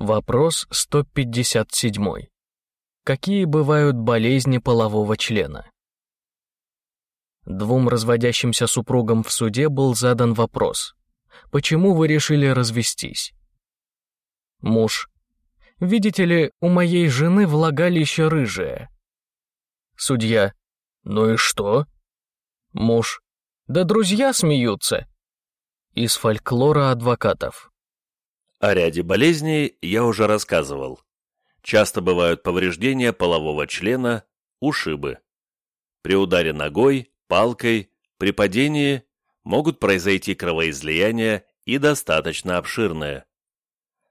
Вопрос 157. Какие бывают болезни полового члена? Двум разводящимся супругам в суде был задан вопрос. Почему вы решили развестись? Муж. Видите ли, у моей жены влагалище рыжее. Судья. Ну и что? Муж. Да друзья смеются. Из фольклора адвокатов. О ряде болезней я уже рассказывал. Часто бывают повреждения полового члена, ушибы. При ударе ногой, палкой, при падении могут произойти кровоизлияние и достаточно обширное.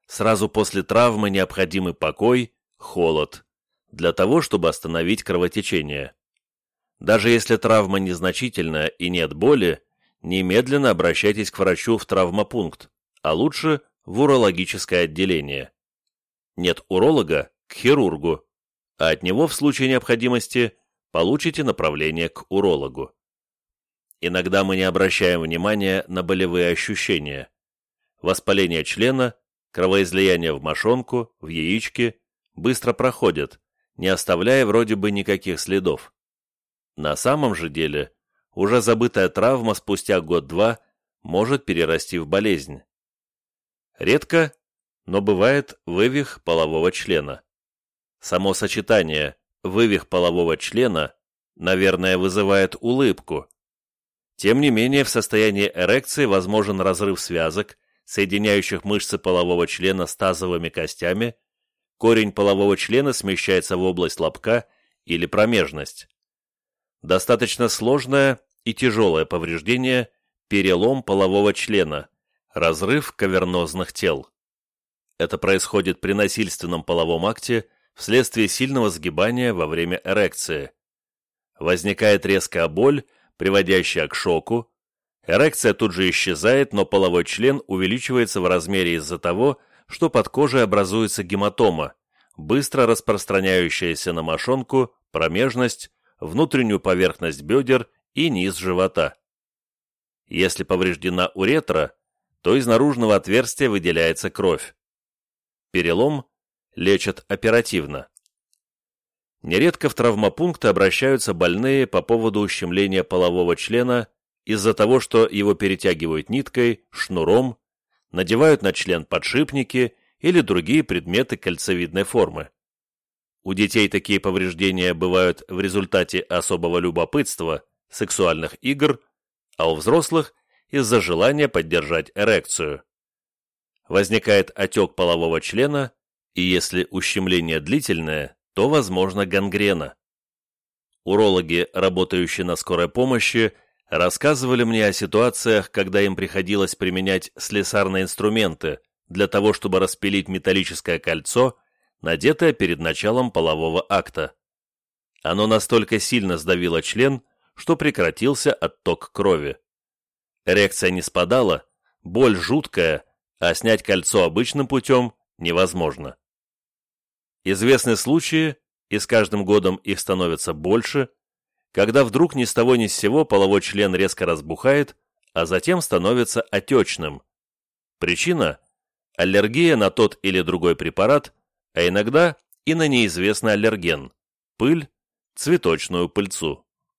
Сразу после травмы необходимый покой, холод, для того, чтобы остановить кровотечение. Даже если травма незначительная и нет боли, немедленно обращайтесь к врачу в травмопункт, а лучше в урологическое отделение. Нет уролога – к хирургу, а от него в случае необходимости получите направление к урологу. Иногда мы не обращаем внимания на болевые ощущения. Воспаление члена, кровоизлияние в мошонку, в яички быстро проходят, не оставляя вроде бы никаких следов. На самом же деле, уже забытая травма спустя год-два может перерасти в болезнь. Редко, но бывает вывих полового члена. Само сочетание «вывих полового члена» наверное, вызывает улыбку. Тем не менее, в состоянии эрекции возможен разрыв связок, соединяющих мышцы полового члена с тазовыми костями, корень полового члена смещается в область лобка или промежность. Достаточно сложное и тяжелое повреждение – перелом полового члена, разрыв кавернозных тел. Это происходит при насильственном половом акте вследствие сильного сгибания во время эрекции. Возникает резкая боль, приводящая к шоку. Эрекция тут же исчезает, но половой член увеличивается в размере из-за того, что под кожей образуется гематома, быстро распространяющаяся на мошонку, промежность, внутреннюю поверхность бедер и низ живота. Если повреждена уретра, то из наружного отверстия выделяется кровь. Перелом лечат оперативно. Нередко в травмопункты обращаются больные по поводу ущемления полового члена из-за того, что его перетягивают ниткой, шнуром, надевают на член подшипники или другие предметы кольцевидной формы. У детей такие повреждения бывают в результате особого любопытства, сексуальных игр, а у взрослых – из-за желания поддержать эрекцию. Возникает отек полового члена, и если ущемление длительное, то возможно гангрена. Урологи, работающие на скорой помощи, рассказывали мне о ситуациях, когда им приходилось применять слесарные инструменты для того, чтобы распилить металлическое кольцо, надетое перед началом полового акта. Оно настолько сильно сдавило член, что прекратился отток крови. Эрекция не спадала, боль жуткая, а снять кольцо обычным путем невозможно. Известны случаи, и с каждым годом их становится больше, когда вдруг ни с того ни с сего половой член резко разбухает, а затем становится отечным. Причина – аллергия на тот или другой препарат, а иногда и на неизвестный аллерген – пыль, цветочную пыльцу.